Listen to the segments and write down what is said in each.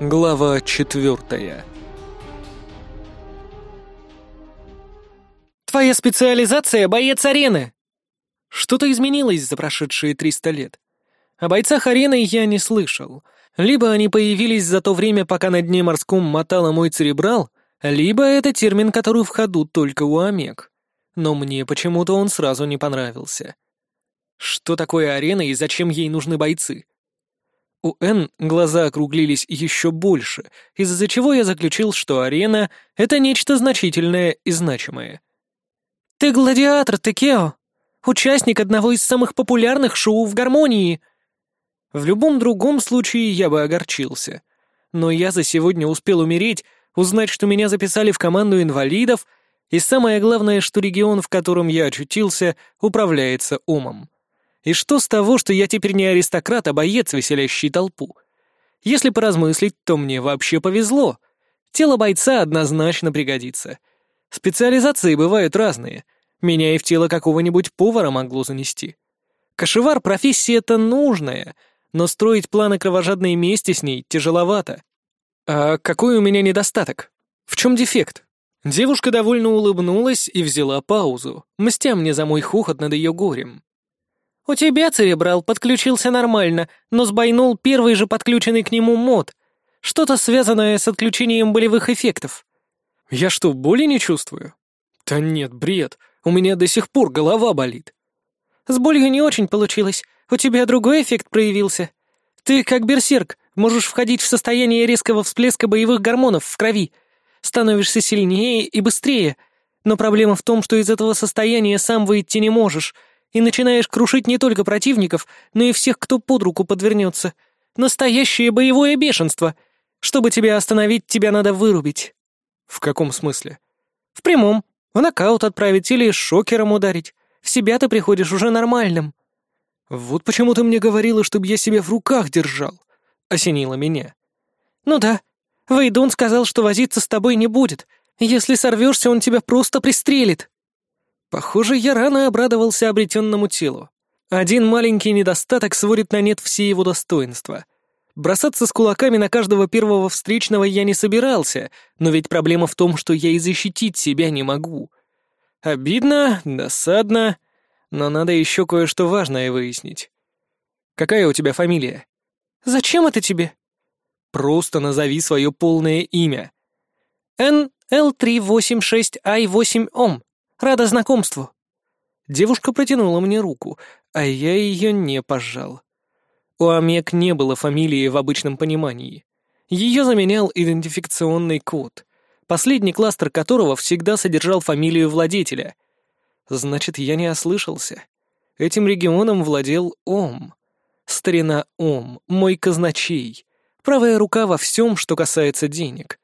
Глава четвертая. «Твоя специализация — боец арены!» Что-то изменилось за прошедшие триста лет. О бойцах арены я не слышал. Либо они появились за то время, пока на дне морском мотало мой церебрал, либо это термин, который в ходу только у Омег. Но мне почему-то он сразу не понравился. Что такое арена и зачем ей нужны бойцы? У Н глаза округлились еще больше, из-за чего я заключил, что арена — это нечто значительное и значимое. «Ты гладиатор, Текео! Участник одного из самых популярных шоу в гармонии!» В любом другом случае я бы огорчился. Но я за сегодня успел умереть, узнать, что меня записали в команду инвалидов, и самое главное, что регион, в котором я очутился, управляется умом. И что с того, что я теперь не аристократ, а боец, веселящий толпу? Если поразмыслить, то мне вообще повезло. Тело бойца однозначно пригодится. Специализации бывают разные. Меня и в тело какого-нибудь повара могло занести. Кошевар — профессия-то нужная, но строить планы кровожадной мести с ней тяжеловато. А какой у меня недостаток? В чем дефект? Девушка довольно улыбнулась и взяла паузу, мстя мне за мой хохот над ее горем. «У тебя церебрал подключился нормально, но сбойнул первый же подключенный к нему мод. Что-то связанное с отключением болевых эффектов». «Я что, боли не чувствую?» «Да нет, бред. У меня до сих пор голова болит». «С болью не очень получилось. У тебя другой эффект проявился. Ты, как берсерк, можешь входить в состояние резкого всплеска боевых гормонов в крови. Становишься сильнее и быстрее. Но проблема в том, что из этого состояния сам выйти не можешь» и начинаешь крушить не только противников, но и всех, кто под руку подвернется. Настоящее боевое бешенство. Чтобы тебя остановить, тебя надо вырубить». «В каком смысле?» «В прямом. В нокаут отправить или шокером ударить. В себя ты приходишь уже нормальным». «Вот почему ты мне говорила, чтобы я себя в руках держал», — осенило меня. «Ну да. Вейдун сказал, что возиться с тобой не будет. Если сорвешься, он тебя просто пристрелит». Похоже, я рано обрадовался обретенному телу. Один маленький недостаток сводит на нет все его достоинства. Бросаться с кулаками на каждого первого встречного я не собирался, но ведь проблема в том, что я и защитить себя не могу. Обидно, досадно, но надо еще кое-что важное выяснить. Какая у тебя фамилия? Зачем это тебе? Просто назови свое полное имя. НЛ386I8ОМ. Рада знакомству». Девушка протянула мне руку, а я ее не пожал. У Амек не было фамилии в обычном понимании. Ее заменял идентификационный код, последний кластер которого всегда содержал фамилию владетеля. Значит, я не ослышался. Этим регионом владел Ом. Старина Ом, мой казначей. Правая рука во всем, что касается денег.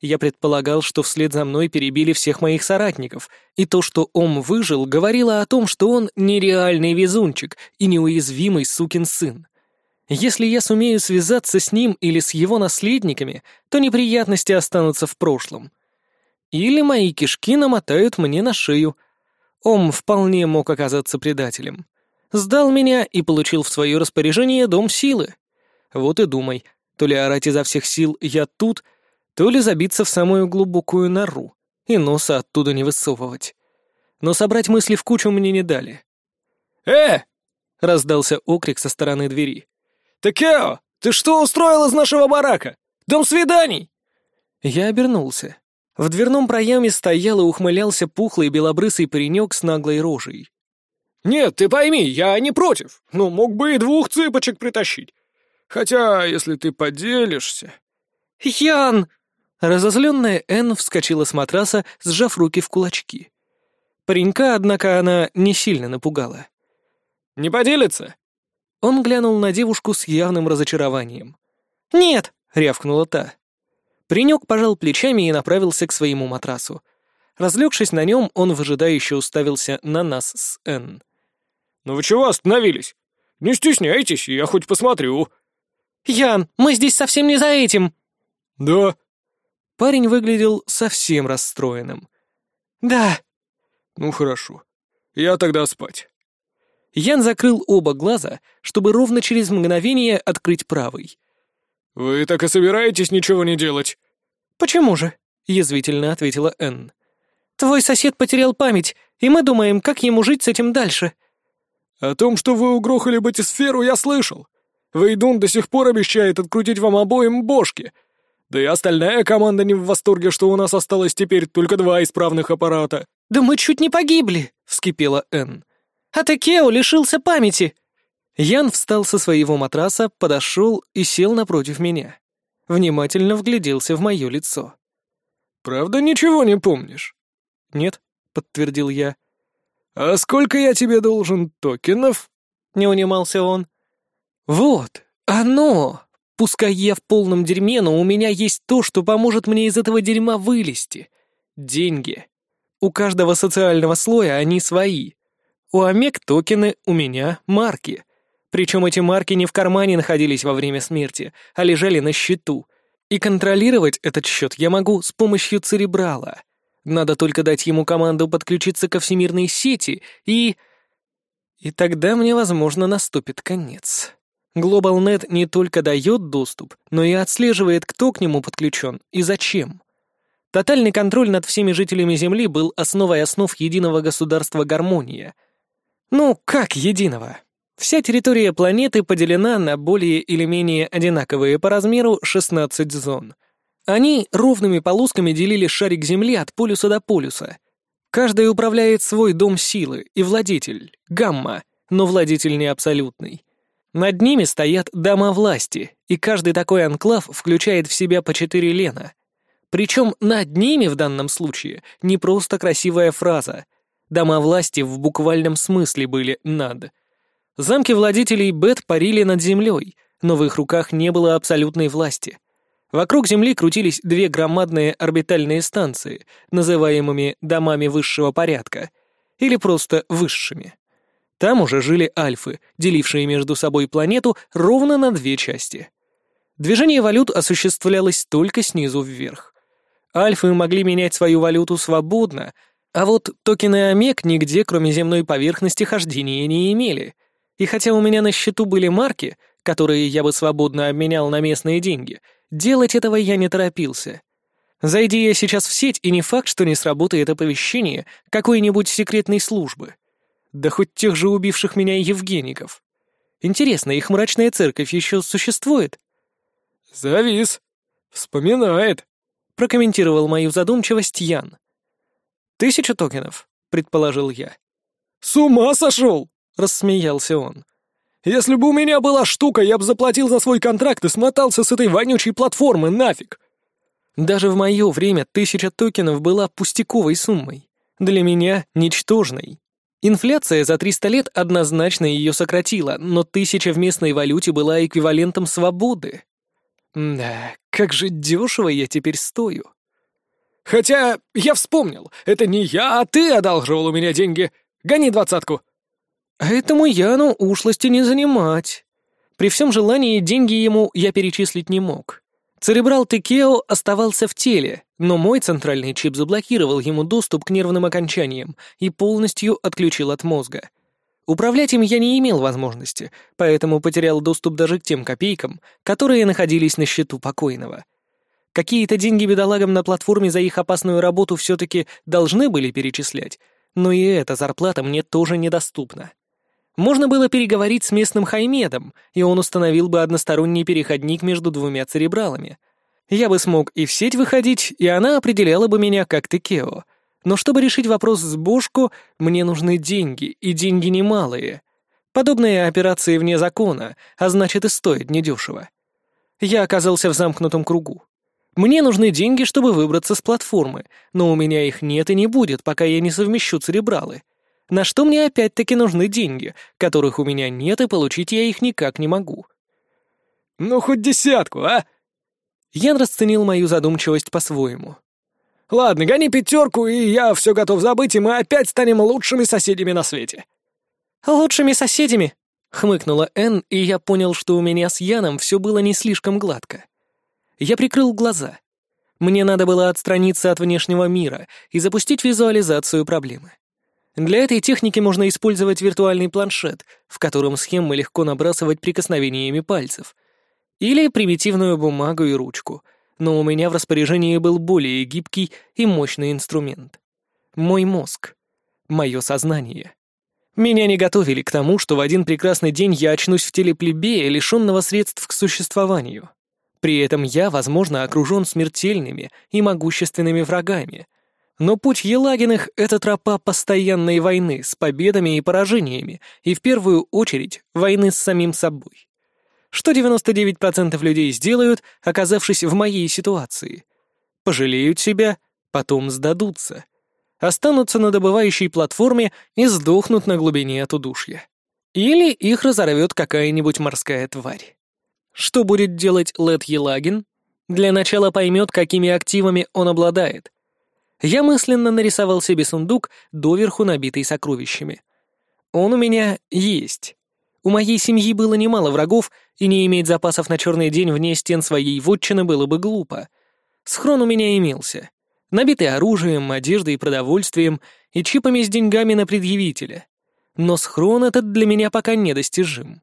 Я предполагал, что вслед за мной перебили всех моих соратников, и то, что Ом выжил, говорило о том, что он нереальный везунчик и неуязвимый сукин сын. Если я сумею связаться с ним или с его наследниками, то неприятности останутся в прошлом. Или мои кишки намотают мне на шею. Ом вполне мог оказаться предателем. Сдал меня и получил в свое распоряжение дом силы. Вот и думай, то ли орать изо всех сил «я тут», то ли забиться в самую глубокую нору и носа оттуда не высовывать. Но собрать мысли в кучу мне не дали. «Э!» — раздался окрик со стороны двери. «Такео, ты что устроил из нашего барака? Дом свиданий!» Я обернулся. В дверном проеме стоял и ухмылялся пухлый белобрысый паренек с наглой рожей. «Нет, ты пойми, я не против, но мог бы и двух цыпочек притащить. Хотя, если ты поделишься...» «Ян!» Разозленная Энн вскочила с матраса, сжав руки в кулачки. Паренька, однако, она не сильно напугала. «Не поделится?» Он глянул на девушку с явным разочарованием. «Нет!» — рявкнула та. Паренек пожал плечами и направился к своему матрасу. Разлегшись на нем, он выжидающе уставился на нас с Энн. «Ну вы чего остановились? Не стесняйтесь, я хоть посмотрю». «Ян, мы здесь совсем не за этим!» «Да, Парень выглядел совсем расстроенным. «Да». «Ну хорошо. Я тогда спать». Ян закрыл оба глаза, чтобы ровно через мгновение открыть правый. «Вы так и собираетесь ничего не делать?» «Почему же?» — язвительно ответила Энн. «Твой сосед потерял память, и мы думаем, как ему жить с этим дальше». «О том, что вы угрохали батисферу, я слышал. Вейдун до сих пор обещает открутить вам обоим бошки. Да и остальная команда не в восторге, что у нас осталось теперь только два исправных аппарата». «Да мы чуть не погибли!» — вскипела Энн. «А Текео лишился памяти!» Ян встал со своего матраса, подошел и сел напротив меня. Внимательно вгляделся в мое лицо. «Правда ничего не помнишь?» «Нет», — подтвердил я. «А сколько я тебе должен токенов?» — не унимался он. «Вот, оно! Пускай я в полном дерьме, но у меня есть то, что поможет мне из этого дерьма вылезти. Деньги. У каждого социального слоя они свои. У Омег токены, у меня марки. Причем эти марки не в кармане находились во время смерти, а лежали на счету. И контролировать этот счет я могу с помощью церебрала. Надо только дать ему команду подключиться ко всемирной сети, и... И тогда мне, возможно, наступит конец. GlobalNet не только дает доступ, но и отслеживает, кто к нему подключен и зачем. Тотальный контроль над всеми жителями Земли был основой основ единого государства гармония. Ну, как единого? Вся территория планеты поделена на более или менее одинаковые по размеру 16 зон. Они ровными полосками делили шарик Земли от полюса до полюса. Каждый управляет свой дом силы и владетель, гамма, но владетель не абсолютный. Над ними стоят дома власти, и каждый такой анклав включает в себя по четыре лена. Причем над ними в данном случае не просто красивая фраза. Дома власти в буквальном смысле были «над». Замки владетелей Бет парили над землей, но в их руках не было абсолютной власти. Вокруг Земли крутились две громадные орбитальные станции, называемыми «домами высшего порядка», или просто «высшими». Там уже жили альфы, делившие между собой планету ровно на две части. Движение валют осуществлялось только снизу вверх. Альфы могли менять свою валюту свободно, а вот токены Омег нигде, кроме земной поверхности, хождения не имели — и хотя у меня на счету были марки, которые я бы свободно обменял на местные деньги, делать этого я не торопился. Зайди я сейчас в сеть, и не факт, что не сработает оповещение какой-нибудь секретной службы. Да хоть тех же убивших меня Евгеников. Интересно, их мрачная церковь еще существует? «Завис. Вспоминает», — прокомментировал мою задумчивость Ян. «Тысяча токенов», — предположил я. «С ума сошел!» — рассмеялся он. «Если бы у меня была штука, я бы заплатил за свой контракт и смотался с этой вонючей платформы нафиг!» Даже в мое время тысяча токенов была пустяковой суммой. Для меня — ничтожной. Инфляция за 300 лет однозначно ее сократила, но тысяча в местной валюте была эквивалентом свободы. Да, как же дешево я теперь стою. «Хотя я вспомнил, это не я, а ты одалживал у меня деньги. Гони двадцатку!» А этому Яну ушлости не занимать. При всем желании деньги ему я перечислить не мог. Церебрал Текео оставался в теле, но мой центральный чип заблокировал ему доступ к нервным окончаниям и полностью отключил от мозга. Управлять им я не имел возможности, поэтому потерял доступ даже к тем копейкам, которые находились на счету покойного. Какие-то деньги бедолагам на платформе за их опасную работу все-таки должны были перечислять, но и эта зарплата мне тоже недоступна. Можно было переговорить с местным Хаймедом, и он установил бы односторонний переходник между двумя церебралами. Я бы смог и в сеть выходить, и она определяла бы меня как Текео. Но чтобы решить вопрос с Бошко, мне нужны деньги, и деньги немалые. Подобные операции вне закона, а значит и стоят недешево. Я оказался в замкнутом кругу. Мне нужны деньги, чтобы выбраться с платформы, но у меня их нет и не будет, пока я не совмещу церебралы. На что мне опять-таки нужны деньги, которых у меня нет, и получить я их никак не могу. «Ну, хоть десятку, а?» Ян расценил мою задумчивость по-своему. «Ладно, гони пятерку, и я все готов забыть, и мы опять станем лучшими соседями на свете». «Лучшими соседями?» — хмыкнула Энн, и я понял, что у меня с Яном все было не слишком гладко. Я прикрыл глаза. Мне надо было отстраниться от внешнего мира и запустить визуализацию проблемы. Для этой техники можно использовать виртуальный планшет, в котором схемы легко набрасывать прикосновениями пальцев. Или примитивную бумагу и ручку, но у меня в распоряжении был более гибкий и мощный инструмент. Мой мозг. Мое сознание. Меня не готовили к тому, что в один прекрасный день я очнусь в теле плебея, лишенного средств к существованию. При этом я, возможно, окружен смертельными и могущественными врагами. Но путь Елагиных — это тропа постоянной войны с победами и поражениями, и в первую очередь войны с самим собой. Что 99% людей сделают, оказавшись в моей ситуации? Пожалеют себя, потом сдадутся останутся на добывающей платформе и сдохнут на глубине от удушья. Или их разорвет какая-нибудь морская тварь. Что будет делать Лед Елагин? Для начала поймет, какими активами он обладает. Я мысленно нарисовал себе сундук, доверху набитый сокровищами. Он у меня есть. У моей семьи было немало врагов, и не иметь запасов на черный день вне стен своей вотчины было бы глупо. Схрон у меня имелся набитый оружием, одеждой и продовольствием и чипами с деньгами на предъявителя. Но схрон этот для меня пока недостижим.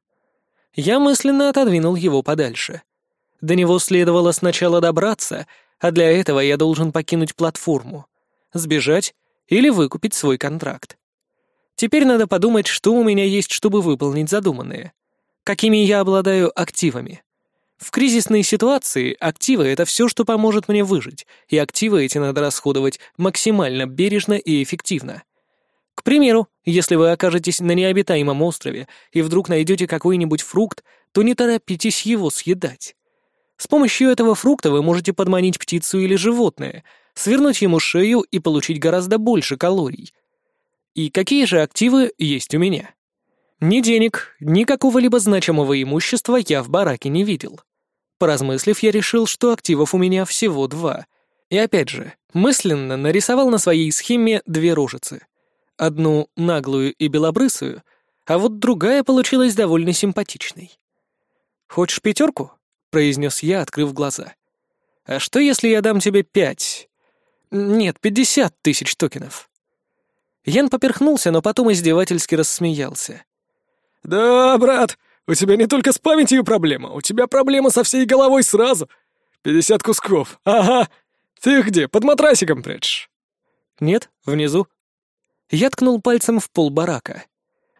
Я мысленно отодвинул его подальше. До него следовало сначала добраться, а для этого я должен покинуть платформу, сбежать или выкупить свой контракт. Теперь надо подумать, что у меня есть, чтобы выполнить задуманное. Какими я обладаю активами. В кризисной ситуации активы — это все, что поможет мне выжить, и активы эти надо расходовать максимально бережно и эффективно. К примеру, если вы окажетесь на необитаемом острове и вдруг найдете какой-нибудь фрукт, то не торопитесь его съедать. С помощью этого фрукта вы можете подманить птицу или животное, свернуть ему шею и получить гораздо больше калорий. И какие же активы есть у меня? Ни денег, ни какого-либо значимого имущества я в бараке не видел. Поразмыслив, я решил, что активов у меня всего два. И опять же, мысленно нарисовал на своей схеме две рожицы. Одну наглую и белобрысую, а вот другая получилась довольно симпатичной. «Хочешь пятерку?» — произнес я, открыв глаза. «А что, если я дам тебе пять? Нет, пятьдесят тысяч токенов?» Ян поперхнулся, но потом издевательски рассмеялся. «Да, брат, у тебя не только с памятью проблема, у тебя проблема со всей головой сразу. Пятьдесят кусков, ага. Ты где, под матрасиком прячешь?» «Нет, внизу». Я ткнул пальцем в пол барака.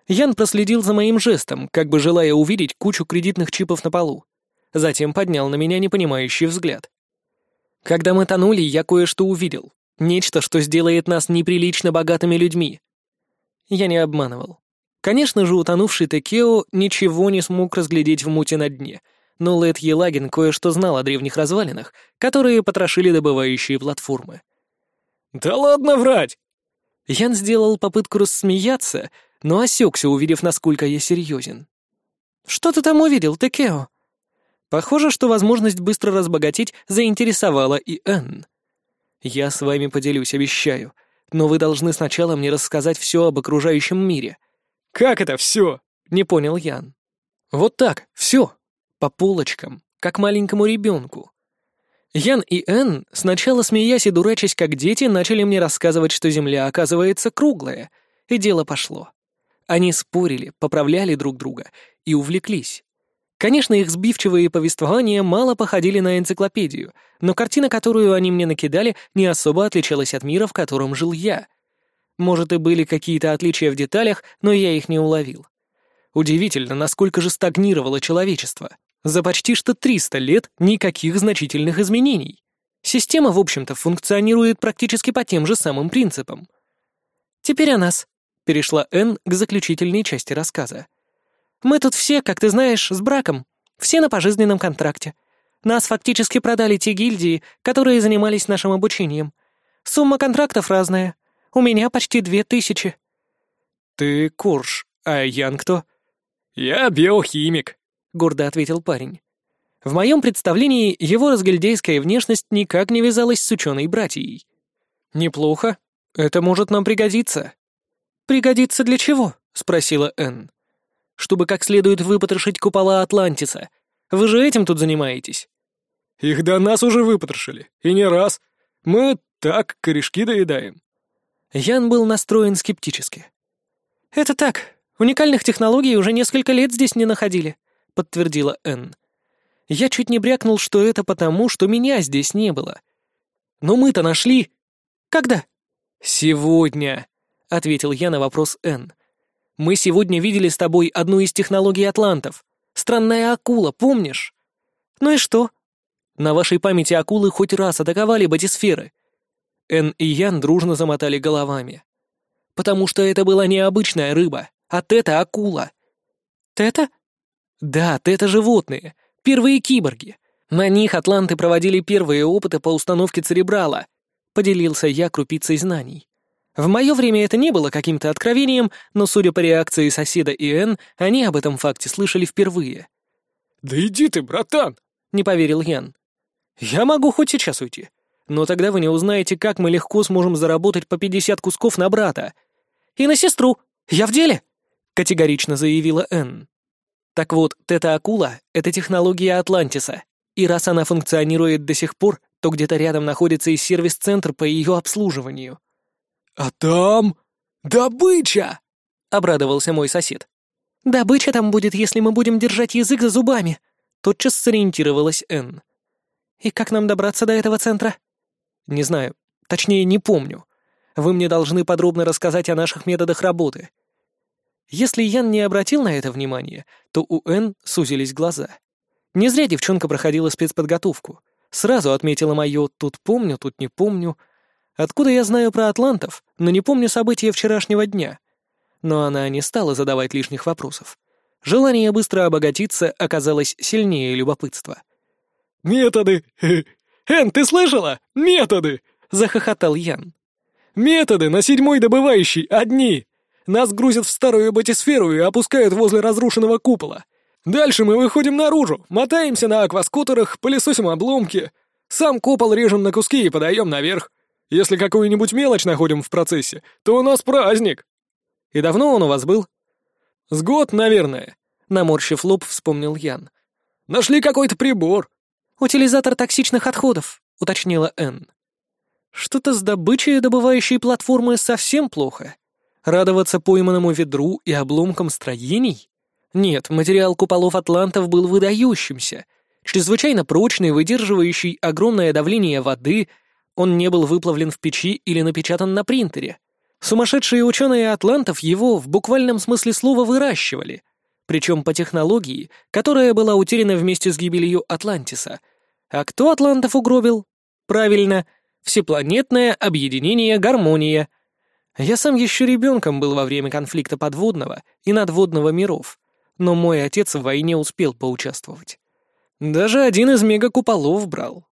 Ян проследил за моим жестом, как бы желая увидеть кучу кредитных чипов на полу. Затем поднял на меня непонимающий взгляд. Когда мы тонули, я кое-что увидел. Нечто, что сделает нас неприлично богатыми людьми. Я не обманывал. Конечно же, утонувший Текео ничего не смог разглядеть в муте на дне, но Лэд Елагин кое-что знал о древних развалинах, которые потрошили добывающие платформы. «Да ладно врать!» Ян сделал попытку рассмеяться, но осекся, увидев, насколько я серьезен. «Что ты там увидел, Текео?» Похоже, что возможность быстро разбогатеть заинтересовала и Энн. «Я с вами поделюсь, обещаю, но вы должны сначала мне рассказать все об окружающем мире. «Как это все?» — не понял Ян. «Вот так, все. По полочкам, как маленькому ребенку». Ян и Энн, сначала смеясь и дурачась как дети, начали мне рассказывать, что Земля оказывается круглая, и дело пошло. Они спорили, поправляли друг друга и увлеклись. Конечно, их сбивчивые повествования мало походили на энциклопедию, но картина, которую они мне накидали, не особо отличалась от мира, в котором жил я — может, и были какие-то отличия в деталях, но я их не уловил. Удивительно, насколько же стагнировало человечество. За почти что 300 лет никаких значительных изменений. Система, в общем-то, функционирует практически по тем же самым принципам. «Теперь о нас», — перешла Энн к заключительной части рассказа. «Мы тут все, как ты знаешь, с браком. Все на пожизненном контракте. Нас фактически продали те гильдии, которые занимались нашим обучением. Сумма контрактов разная. У меня почти две тысячи». «Ты Курш, а Ян кто?» «Я биохимик», — гордо ответил парень. В моем представлении его разгильдейская внешность никак не вязалась с ученой братьей. «Неплохо. Это может нам пригодиться». «Пригодится для чего?» — спросила Энн. «Чтобы как следует выпотрошить купола Атлантиса. Вы же этим тут занимаетесь?» «Их до нас уже выпотрошили. И не раз. Мы так корешки доедаем». Ян был настроен скептически. «Это так. Уникальных технологий уже несколько лет здесь не находили», — подтвердила Энн. Я чуть не брякнул, что это потому, что меня здесь не было. Но мы-то нашли... Когда? Сегодня, — ответил я на вопрос Н. Мы сегодня видели с тобой одну из технологий атлантов. Странная акула, помнишь? Ну и что? На вашей памяти акулы хоть раз атаковали батисферы. Н и Ян дружно замотали головами. Потому что это была не обычная рыба, а тета-акула. Тета? Да, тета-животные, первые киборги. На них атланты проводили первые опыты по установке церебрала. Поделился я крупицей знаний. В мое время это не было каким-то откровением, но, судя по реакции соседа и Н, они об этом факте слышали впервые. «Да иди ты, братан!» — не поверил Ян. «Я могу хоть сейчас уйти. Но тогда вы не узнаете, как мы легко сможем заработать по 50 кусков на брата. И на сестру. Я в деле!» — категорично заявила Энн. Так вот, тета-акула — это технология Атлантиса, и раз она функционирует до сих пор, то где-то рядом находится и сервис-центр по ее обслуживанию. «А там... добыча!» — обрадовался мой сосед. «Добыча там будет, если мы будем держать язык за зубами», — тотчас сориентировалась Энн. «И как нам добраться до этого центра?» Не знаю, точнее, не помню. Вы мне должны подробно рассказать о наших методах работы. Если Ян не обратил на это внимания, то у Н сузились глаза. Не зря девчонка проходила спецподготовку. Сразу отметила мое «тут помню, тут не помню». Откуда я знаю про атлантов, но не помню события вчерашнего дня? Но она не стала задавать лишних вопросов. Желание быстро обогатиться оказалось сильнее любопытства. «Методы! «Эн, ты слышала? Методы!» — захохотал Ян. «Методы на седьмой добывающий одни! Нас грузят в старую батисферу и опускают возле разрушенного купола. Дальше мы выходим наружу, мотаемся на акваскутерах, пылесосим обломки. Сам купол режем на куски и подаем наверх. Если какую-нибудь мелочь находим в процессе, то у нас праздник». «И давно он у вас был?» «С год, наверное», — наморщив лоб, вспомнил Ян. «Нашли какой-то прибор. «Утилизатор токсичных отходов», — уточнила Энн. «Что-то с добычей добывающей платформы совсем плохо. Радоваться пойманному ведру и обломкам строений? Нет, материал куполов атлантов был выдающимся, чрезвычайно прочный, выдерживающий огромное давление воды, он не был выплавлен в печи или напечатан на принтере. Сумасшедшие ученые атлантов его в буквальном смысле слова выращивали, причем по технологии, которая была утеряна вместе с гибелью Атлантиса. А кто атлантов угробил? Правильно, всепланетное объединение «Гармония». Я сам еще ребенком был во время конфликта подводного и надводного миров, но мой отец в войне успел поучаствовать. Даже один из мегакуполов брал.